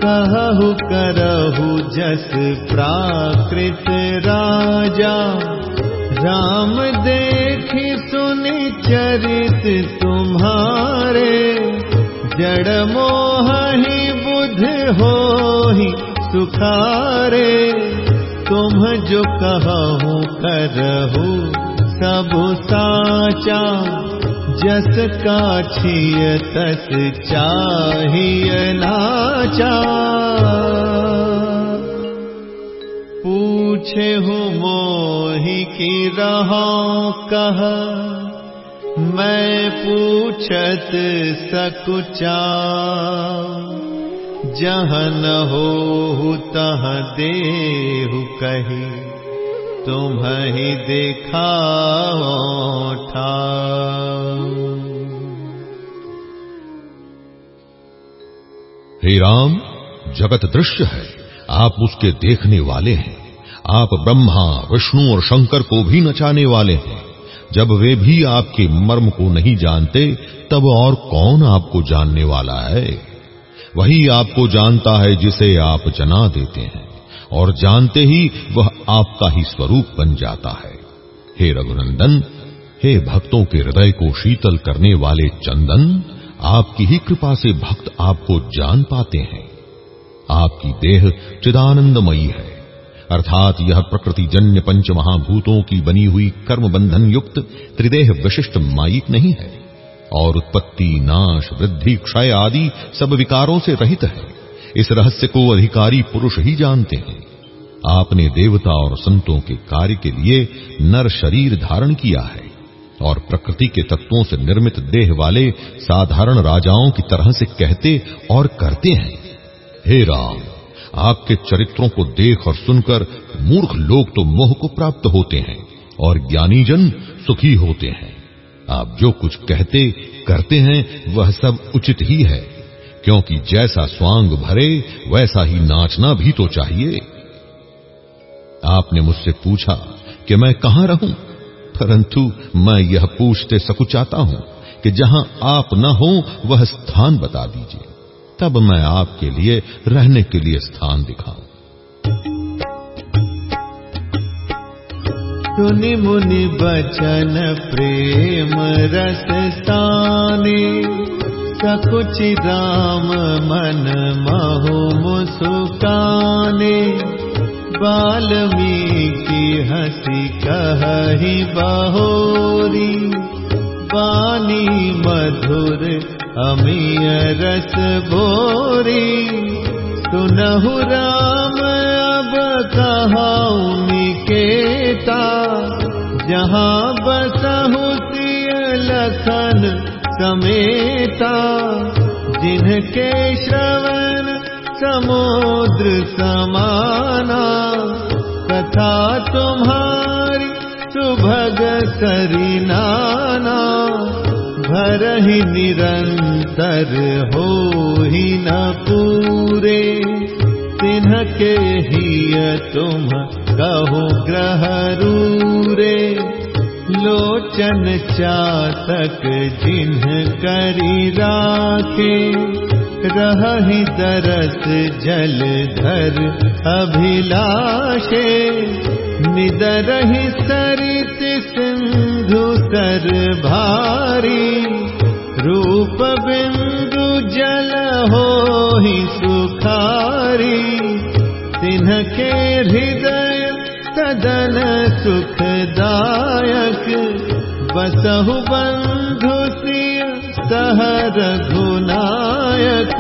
Speaker 2: कहु करहु जस प्राकृत राजा। राम देखि सुनि चरित तुम्हारे। जड़ मोहि बुध होहि सुखारे तुम जो कहूँ करहु सब साचा जस का तस चाहिए नाचा। पूछे हूँ मोहि की रहा कह मैं पूछत सकुचा जहन हो तह देहु कही। तुम ही देखा था
Speaker 1: हे राम, जगत दृश्य है। आप उसके देखने वाले हैं। आप ब्रह्मा, विष्णु और शंकर को भी नचाने वाले हैं। जब वे भी आपके मर्म को नहीं जानते, तब और कौन आपको जानने वाला है? वही आपको जानता है जिसे आप जना देते हैं। और जानते ही वह आपका ही स्वरूप बन जाता है। हे रघुनंदन, हे भक्तों के हृदय को शीतल करने वाले चंदन, आपकी ही कृपा से भक्त आपको जान पाते हैं। आपकी देह चिदानंदमयी है। अर्थात यह प्रकृति जन्य पंच महाभूतों की बनी हुई कर्म बंधन युक्त त्रिदेह विशिष्ट माइक नहीं है। और उत्पत्ति, नाश, वृद्धि, क्षय आदि सब विकारों से रहित है। इस रहस्य को अधिकारी पुरुष ही जानते हैं। आपने देवता और संतों के कार्य के लिए नर शरीर धारण किया है और प्रकृति के तत्वों से निर्मित देह वाले साधारण राजाओं की तरह से कहते और करते हैं। हे राम, आपके चरित्रों को देख और सुनकर मूर्ख लोग तो मोह को प्राप्त होते हैं और ज्ञानी जन सुखी होते हैं। आप जो कुछ कहते, करते हैं, वह सब उचित ही है। क्योंकि जैसा स्वांग भरे, वैसा ही नाचना भी तो चाहिए। आपने मुझसे पूछा कि मैं कहाँ रहूँ? परंतु मैं यह पूछते सकुचाता हूँ कि जहाँ आप न हो, वह स्थान बता दीजिए। तब मैं आपके लिए रहने के लिए स्थान दिखाऊँ।
Speaker 2: सुनि मुनि बचन प्रेम रस स्थाने सकुच राम मन महु मुसुकाने। वाल्मीकि हसी कही बहोरी। वाणी मधुर अमीय रस भोरी। सुनहु राम निकेता जहाँ बसहु सिय लखन समेता जिनके श्रवण समुद्र समाना कथा तुम्हारी सुभग करिनाना भर ही निरंतर हो ही न पूरे के ही तुम कहो ग्रह रूरे। लोचन चातक जिन्ह करी राखे रही दरस जल धर अभिलाषे। निदरहि सरित सिंधु सर भारी। रूप हो हि सुखारी दिन्ह हृदय सदन सुखदायक। बसहु वसहुबन्धु सह रघुनायक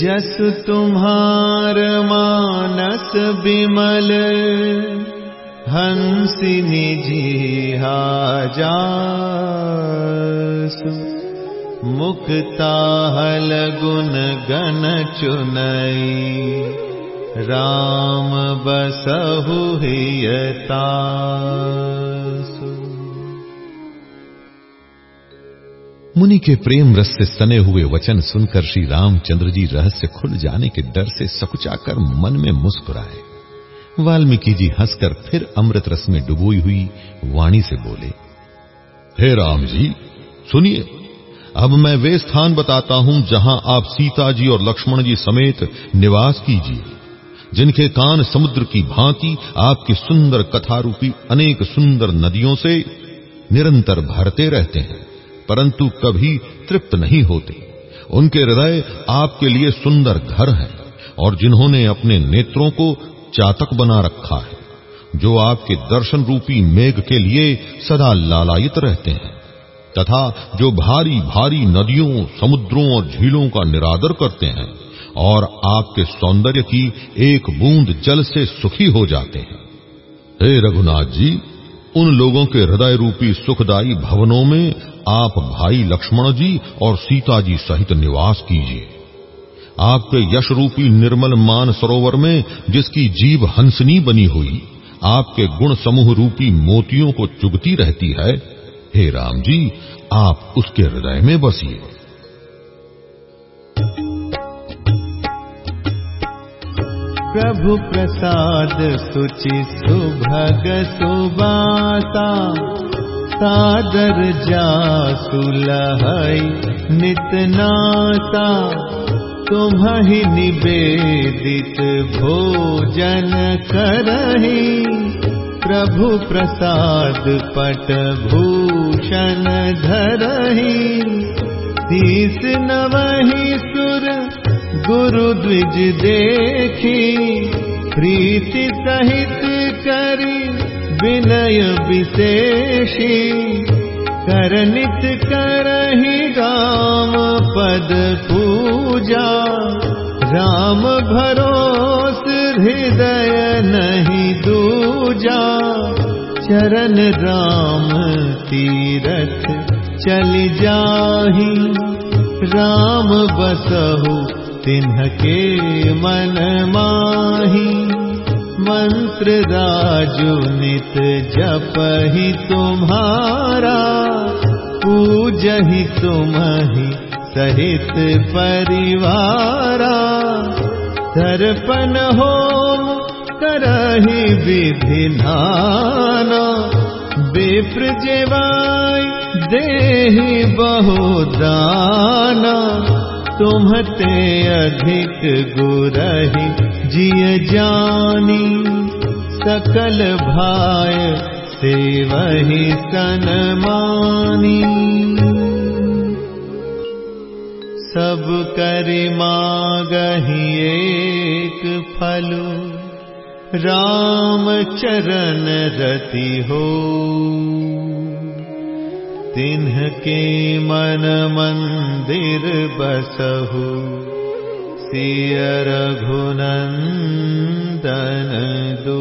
Speaker 2: जस तुम्हार मानस विमल हंसि निजिहा हाजासु मुक्ताहल गुण गण चुनई। राम बसहु हियतासु।
Speaker 1: मुनि के प्रेम रस से सने हुए वचन सुनकर श्री रामचंद्र जी रहस्य खुल जाने के डर से सकुचाकर मन में मुस्कुराए। वाल्मीकि जी हंसकर फिर अमृत रस में डुबोई हुई वाणी से बोले, हे राम जी, सुनिए अब मैं वे स्थान बताता हूँ जहाँ आप सीता जी और लक्ष्मण जी समेत निवास कीजिए, जिनके कान समुद्र की भांति आपकी सुंदर कथारूपी अनेक सुंदर नदियों से निरंतर भरते रहते हैं, परंतु कभी तृप्त नहीं होते। उनके हृदय आपके लिए सुंदर घर हैं और जिन्होंने अपने नेत्रों को चातक बना रखा है, जो आपके दर्शन रूपी मेघ के लिए सदा लालायित रहते हैं। तथा जो भारी भारी नदियों, समुद्रों और झीलों का निरादर करते हैं और आपके सौंदर्य की एक बूंद जल से सुखी हो जाते हैं। हे रघुनाथ जी, उन लोगों के हृदय रूपी सुखदायी भवनों में आप भाई लक्ष्मण जी और सीता जी सहित निवास कीजिए। आपके यश रूपी निर्मल मान सरोवर में जिसकी जीव हंसनी बनी हुई, आपके गुण समूह रूपी मोतियों को चुगती रहती है हे राम जी, आप उसके हृदय में बसिए।
Speaker 2: प्रभु प्रसाद सुचि सुभग सुबाता, सादर जा सुलहई नितनाता तुम्हि निवेदित भोजन करही। प्रभु प्रसाद पट धरही तीस नवही सुर गुरु द्विज देखी प्रीति सहित करी विनय विशेषी। करनित करही राम पद पूजा राम भरोस हृदय नहीं दूजा चरण राम तीरथ चल जाही। राम बसहु तिन्ह के मन माही। मंत्र राजु नित जप ही तुम्हारा। पूज ही तुम ही सहित परिवारा। दर्पण होम करही विधि विप्र जेवाय देहि बहुदाना। तुम्हते अधिक गुरहि जिय जानी। सकल भाय वही सनमानी सब करि मागहि एक फलु। राम चरण रति हो। तिन्ह के मन मंदिर बसहु। सिय रघुनंदन दो।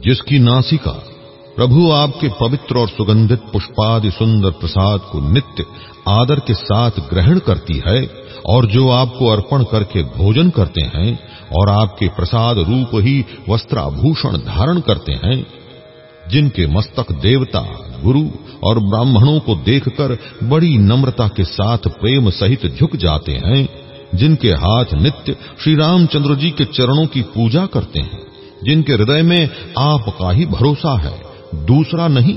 Speaker 1: जिसकी नासिका प्रभु आपके पवित्र और सुगंधित पुष्पादि सुंदर प्रसाद को नित्य आदर के साथ ग्रहण करती है और जो आपको अर्पण करके भोजन करते हैं और आपके प्रसाद रूप ही वस्त्राभूषण धारण करते हैं, जिनके मस्तक देवता, गुरु और ब्राह्मणों को देखकर बड़ी नम्रता के साथ प्रेम सहित झुक जाते हैं, जिनके हाथ नित्य श्री रामचंद्र जी के चरणों की पूजा करते हैं, जिनके हृदय में आपका ही भरोसा है, दूसरा नहीं,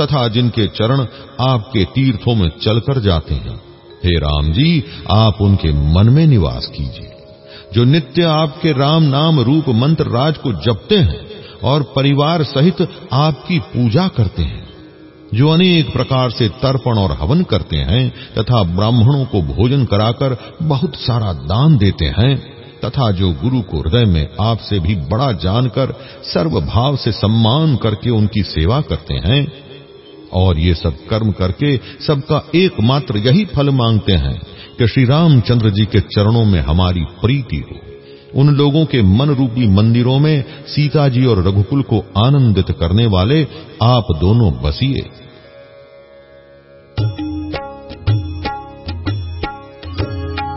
Speaker 1: तथा जिनके चरण आपके तीर्थों में चलकर जाते हैं। हे राम जी, आप उनके मन में निवास कीजिए। जो नित्य आपके राम नाम रूप मंत्र राज को जपते हैं और परिवार सहित आपकी पूजा करते हैं, जो अनेक प्रकार से तर्पण और हवन करते हैं तथा ब्राह्मणों को भोजन कराकर बहुत सारा दान देते हैं, तथा जो गुरु को हृदय में आपसे भी बड़ा जानकर सर्वभाव से सम्मान करके उनकी सेवा करते हैं और ये सब कर्म करके सबका एकमात्र यही फल मांगते हैं कि श्री रामचंद्र जी के चरणों में हमारी प्रीति हो। उन लोगों के मन रूपी मंदिरों में सीता जी और रघुकुल को आनंदित करने वाले आप दोनों बसिए।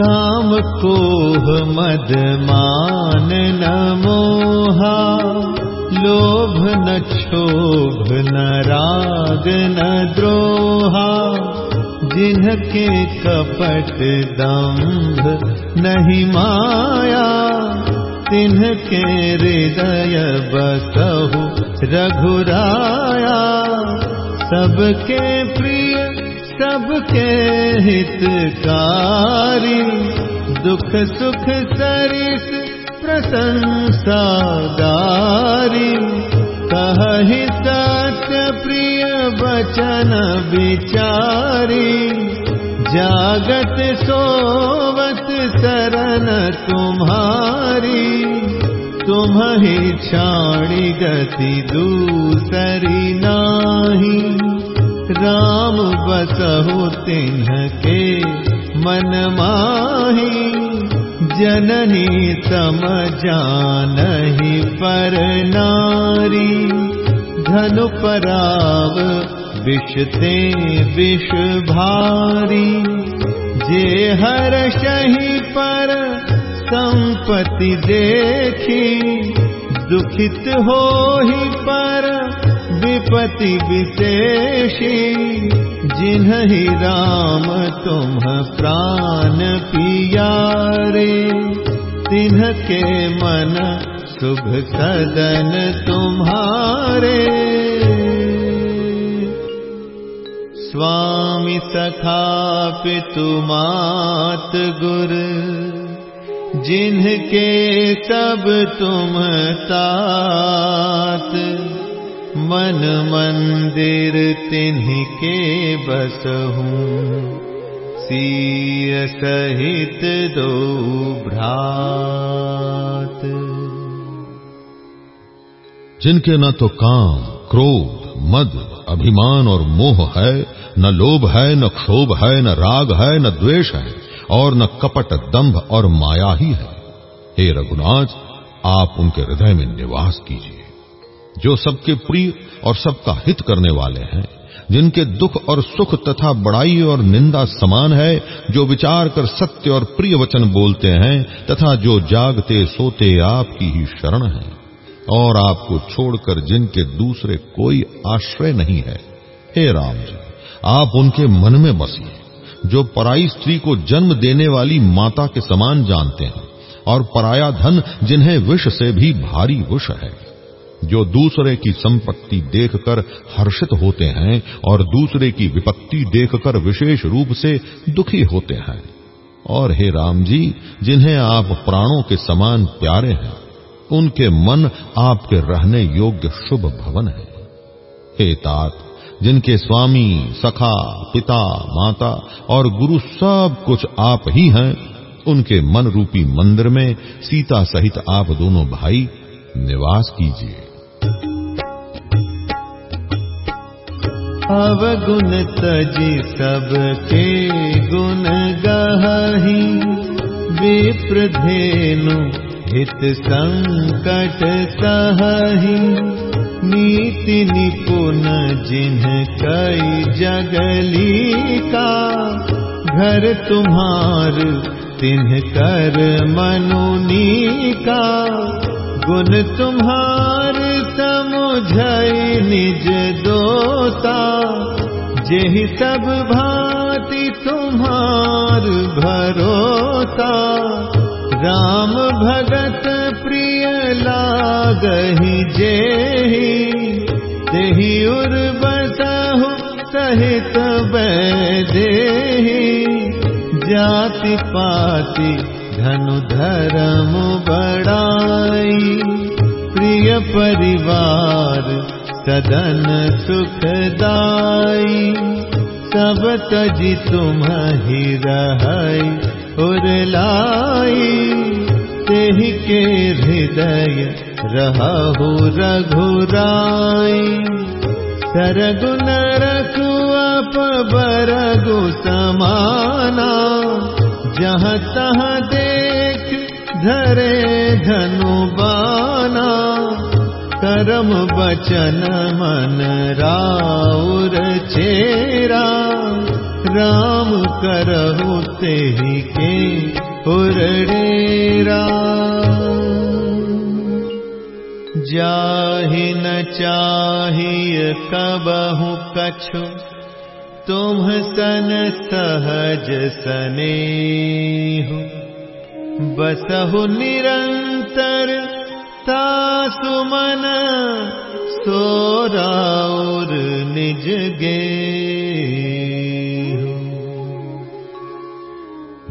Speaker 2: काम कोह मद मान न मोहा। लोभ न क्षोभ न राग न द्रोहा, जिनके कपट दम्भ नहीं माया तिन्हके हृदय बसहु रघुराया। सबके प्रिय, सबके हितकारी, दुख सुख सरिस प्रशंसा गारी कहि सत्य प्रिय वचन विचारी। जागत सोवत शरण तुम्हारी तुम ही छाणी गति दूसरी नाही। राम बसहु तिन्ह के मन माही जननी तम जानहि पर नारी। धनु पराव विषते विष भारी। जे हर शही पर संपत्ति देखी दुखित हो ही पर विपति विशेषी जिन्हि राम तुम प्राण पियारे तिन्ह के मन शुभ सदन तुम्हारे। स्वामी सखा पितु मात गुर जिनके सब तुम तात मन मंदिर तिन्ह के बसहूँ। सीय सहित दो भ्रात।
Speaker 1: जिनके न तो काम, क्रोध, मद, अभिमान और मोह है, न लोभ है, न क्षोभ है, न राग है, न द्वेष है, और न कपट दंभ और माया ही है। हे रघुनाथ, आप उनके हृदय में निवास कीजिए। जो सबके प्रिय और सबका हित करने वाले हैं, जिनके दुख और सुख तथा बड़ाई और निंदा समान है, जो विचार कर सत्य और प्रिय वचन बोलते हैं, तथा जो जागते सोते आपकी ही शरण है, और आपको छोड़कर जिनके दूसरे कोई आश्रय नहीं है। हे राम जी, आप उनके मन में बसिए, जो पराई स्त्री को जन्म देने वाली माता के समान जानते हैं, और पराया धन जिन्हें विष से भी भारी विष है। जो दूसरे की संपत्ति देखकर हर्षित होते हैं और दूसरे की विपत्ति देखकर विशेष रूप से दुखी होते हैं। और हे राम जी, जिन्हें आप प्राणों के समान प्यारे हैं, उनके मन आपके रहने योग्य शुभ भवन है। हे तात, जिनके स्वामी, सखा, पिता, माता और गुरु सब कुछ आप ही हैं, उनके मन रूपी मंदिर में सीता सहित आप दोनों भाई निवास कीजिए।
Speaker 2: अवगुण तजी सबके गुण गही विप्रधेनु हित संकट सहही नीति निपुण जिन्ह कई जगली का घर तुम्हार तिन्ह कर मनुनी का गुण तुम्हार समुझई निज दोता जेहि सब भांति तुम्हार भरोता। राम भगत प्रिय लागहि जेहि तेहि उर्वसहु सहित वैदेहि। जाति पाति धनु धर्म बड़ाई प्रिय परिवार सदन सुखदाई। सब तजी तुम ही रहई उरलाई। तेहि के हृदय रहु रघुराई। सरगुन रखु अप बरगु समाना जहाँ तहाँ देख धरे धनु बाना करम बचन मन राउर चेरा। राम करहु तेहि के उरडेरा जाहि न चाहिए कबहु कछु तुम सन सहज सने हो बसहु निरंतर तासु मन सोराउर निज गे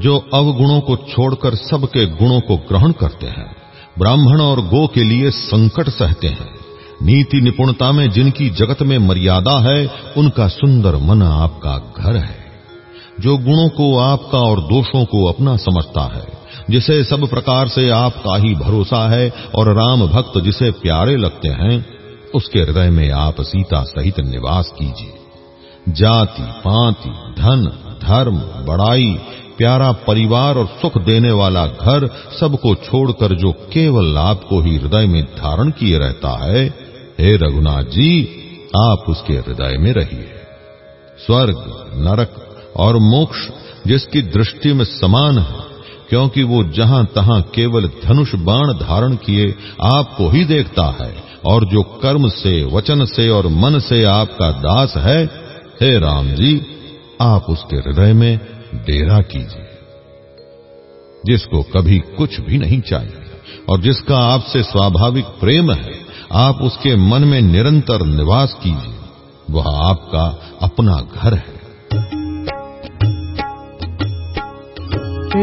Speaker 1: जो अवगुणों को छोड़कर सबके गुणों को ग्रहण करते हैं, ब्राह्मण और गो के लिए संकट सहते हैं। नीति निपुणता में जिनकी जगत में मर्यादा है, उनका सुंदर मन आपका घर है। जो गुणों को आपका और दोषों को अपना समझता है, जिसे सब प्रकार से आपका ही भरोसा है और राम भक्त जिसे प्यारे लगते हैं, उसके हृदय में आप सीता सहित निवास कीजिए। जाति, पाति, धन, धर्म, बड़ाई, प्यारा परिवार और सुख देने वाला घर सबको छोड़कर जो केवल आपको ही हृदय में धारण किए रहता है हे रघुनाथ जी, आप उसके हृदय में रहिए। स्वर्ग, नरक और मोक्ष जिसकी दृष्टि में समान है, क्योंकि वो जहाँ तहां केवल धनुष बाण धारण किए, आपको ही देखता है, और जो कर्म से, वचन से और मन से आपका दास है, हे राम जी, आप उसके हृदय में डेरा कीजिए, जिसको कभी कुछ भी नहीं चाहिए, और जिसका आपसे स्वाभाविक प्रेम है आप उसके मन में निरंतर निवास कीजिए। वह आपका अपना घर है।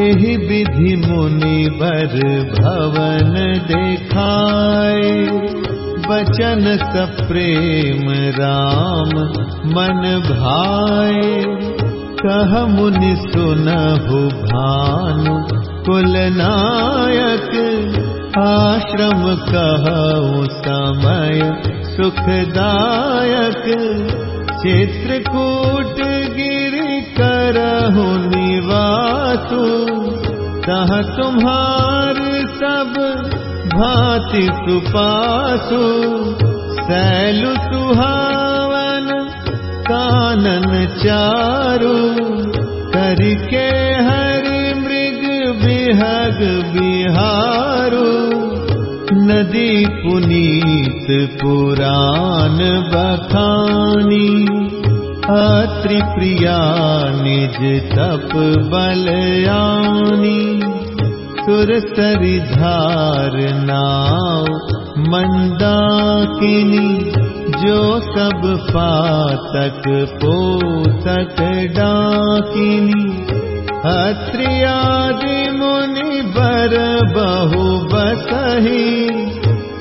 Speaker 2: एहि विधि मुनि बर भवन देखाए बचन सप्रेम राम मन भाए। कह मुनि सुनहु भानु कुल नायक आश्रम कहु समय सुखदायक। चित्रकूट गिरि करहु निवासु तह तुम्हार सब भांति सुपासु। सैलु सुहावन कानन चारु करके हरि मृग विहग नदी पुनीत पुराण बखानी अत्रि प्रिया निज तप बलयानी। सुरसरि धार नाव मंदाकिनी जो सब पातक पोतक डाकिनी। अत्रियादि बर बहु बसही,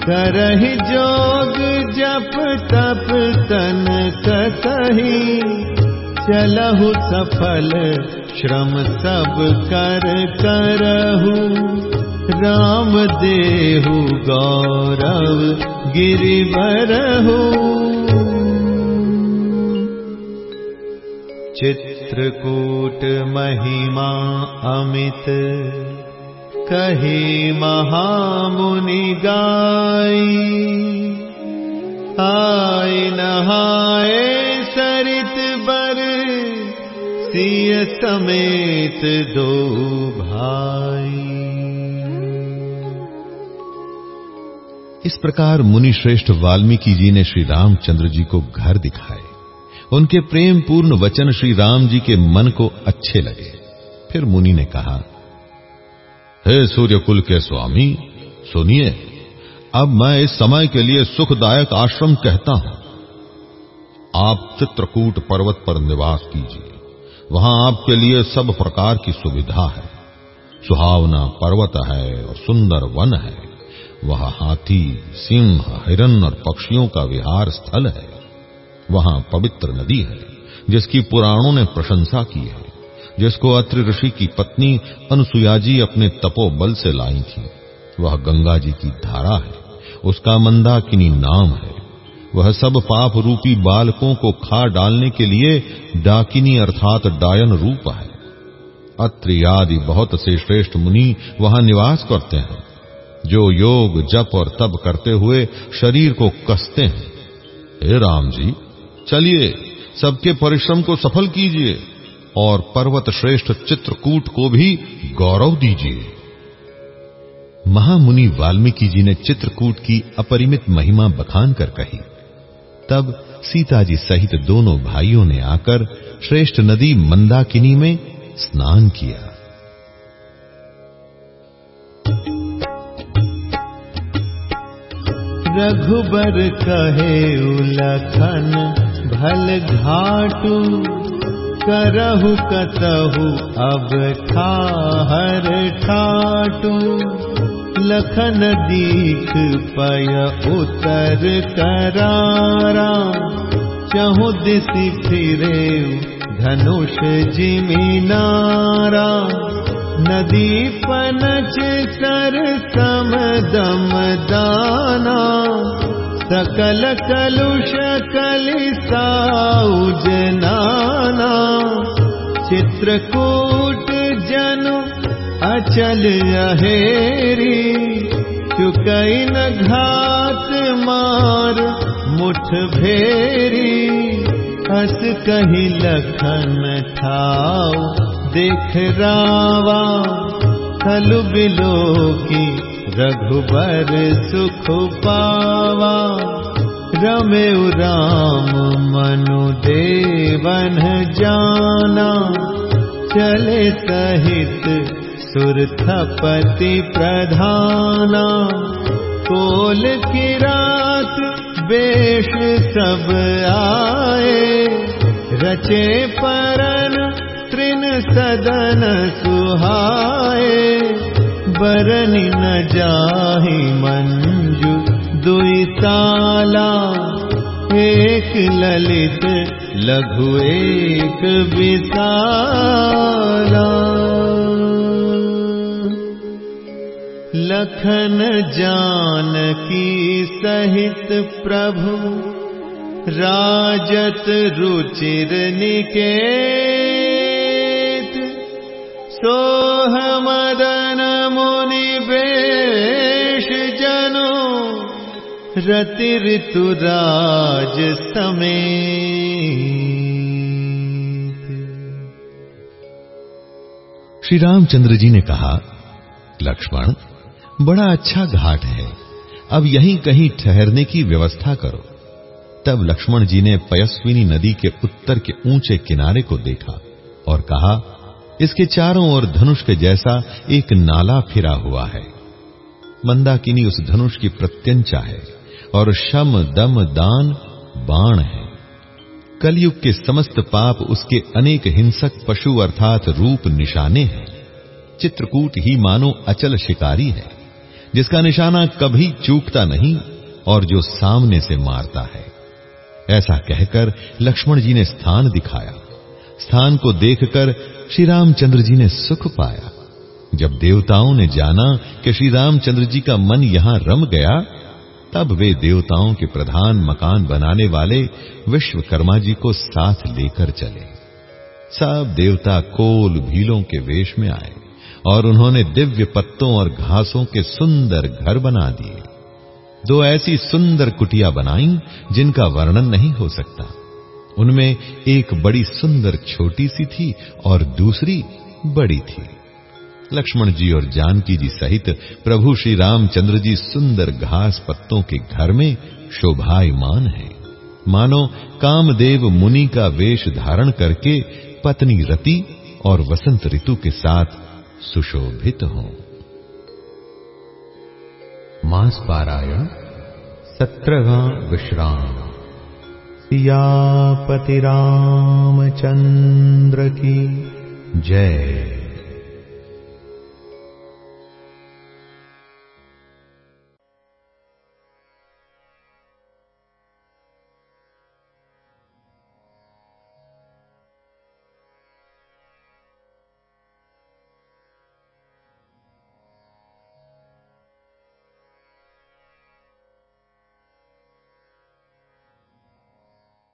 Speaker 2: करहि जोग जप तप तन कसही। चलहु सफल, श्रम सब कर करहु। राम देहु गौरव गिरिवरहु चित्रकूट महिमा अमित। कहे महामुनि गाई आय नहाए सरित बर, सिय समेत दो भाई।
Speaker 1: इस प्रकार मुनि श्रेष्ठ वाल्मीकि जी ने श्री रामचंद्र जी को घर दिखाए। उनके प्रेम पूर्ण वचन श्री राम जी के मन को अच्छे लगे। फिर मुनि ने कहा हे सूर्यकुल के स्वामी, सुनिए, अब मैं इस समय के लिए सुखदायक आश्रम कहता हूँ। आप चित्रकूट पर्वत पर निवास कीजिए। वहाँ आपके लिए सब प्रकार की सुविधा है। सुहावना पर्वत है और सुंदर वन है। वहाँ हाथी, सिंह, हिरन और पक्षियों का विहार स्थल है। वहाँ पवित्र नदी है, जिसकी पुराणों ने प्रशंसा की है। जिसको अत्रि ऋषि की पत्नी अनुसुया जी अपने तपोबल से लाई थी। वह गंगा जी की धारा है, उसका मंदाकिनी नाम है। वह सब पाप रूपी बालकों को खा डालने के लिए डाकिनी अर्थात डायन रूप है। अत्रि आदि बहुत से श्रेष्ठ मुनि वहाँ निवास करते हैं, जो योग, जप और तप करते हुए शरीर को कसते हैं। हे राम जी, चलिए, सबके परिश्रम को सफल कीजिए। और पर्वत श्रेष्ठ चित्रकूट को भी गौरव दीजिए। महामुनि वाल्मीकि जी ने चित्रकूट की अपरिमित महिमा बखान कर कही। तब सीता जी सहित दोनों भाइयों ने आकर श्रेष्ठ नदी मंदाकिनी में स्नान किया।
Speaker 2: रघुबर कहे उलखन, भल घाटू। करहु कतहु अब ठाहर ठाटू। लखन दीख पय उतर करारा। चहु फिरे धनुष जिमिनारा। नदी पनच कर समदम दाना। सकल कलुष नाना चित्रकूट जनु, अचल अहेरी, चुकई न घात मार, मुठ भेरी हस कही लखन ठाव, देख रावा, थलु बिलो की रघुबर सुख पावा। रमे राम मनु देवन जाना चले सहित सुरथपति प्रधाना। कोल की रात बेश सब आए। रचे परन तृण सदन सुहाए। बरनि न जाहि मंजु दुई ताला। एक ललित लघु एक विशाला। लखन की सहित प्रभु राजत रुचिर निकेत सोह रति ऋतुराज समेत।
Speaker 1: श्री रामचंद्र जी ने कहा, लक्ष्मण, बड़ा अच्छा घाट है। अब यहीं कहीं ठहरने की व्यवस्था करो। तब लक्ष्मण जी ने पयस्विनी नदी के उत्तर के ऊँचे किनारे को देखा और कहा, इसके चारों ओर धनुष के जैसा एक नाला फिरा हुआ है। मंदाकिनी उस धनुष की प्रत्यंचा है। और शम, दम, दान, बाण है। कलयुग के समस्त पाप उसके अनेक हिंसक पशु अर्थात रूप निशाने हैं। चित्रकूट ही मानो अचल शिकारी है, जिसका निशाना कभी चूकता नहीं और जो सामने से मारता है। ऐसा कहकर लक्ष्मण जी ने स्थान दिखाया। स्थान को देखकर श्री रामचंद्र जी ने सुख पाया। जब देवताओं ने जाना कि श्री रामचंद्र जी का मन यहाँ रम गया तब वे देवताओं के प्रधान मकान बनाने वाले विश्वकर्मा जी को साथ लेकर चले। सब देवता कोल भीलों के वेश में आए और उन्होंने दिव्य पत्तों और घासों के सुंदर घर बना दिए। दो ऐसी सुंदर कुटिया बनाई जिनका वर्णन नहीं हो सकता। उनमें एक बड़ी सुंदर छोटी सी थी और दूसरी बड़ी थी। लक्ष्मण जी और जानकी जी सहित प्रभु श्री रामचंद्र जी सुंदर घास पत्तों के घर में शोभायमान है। मानो कामदेव मुनि का वेश धारण करके पत्नी रति और वसंत ऋतु के साथ सुशोभित हो।
Speaker 2: मास पारायण सत्रवा विश्राम। सियापति रामचंद्र की जय।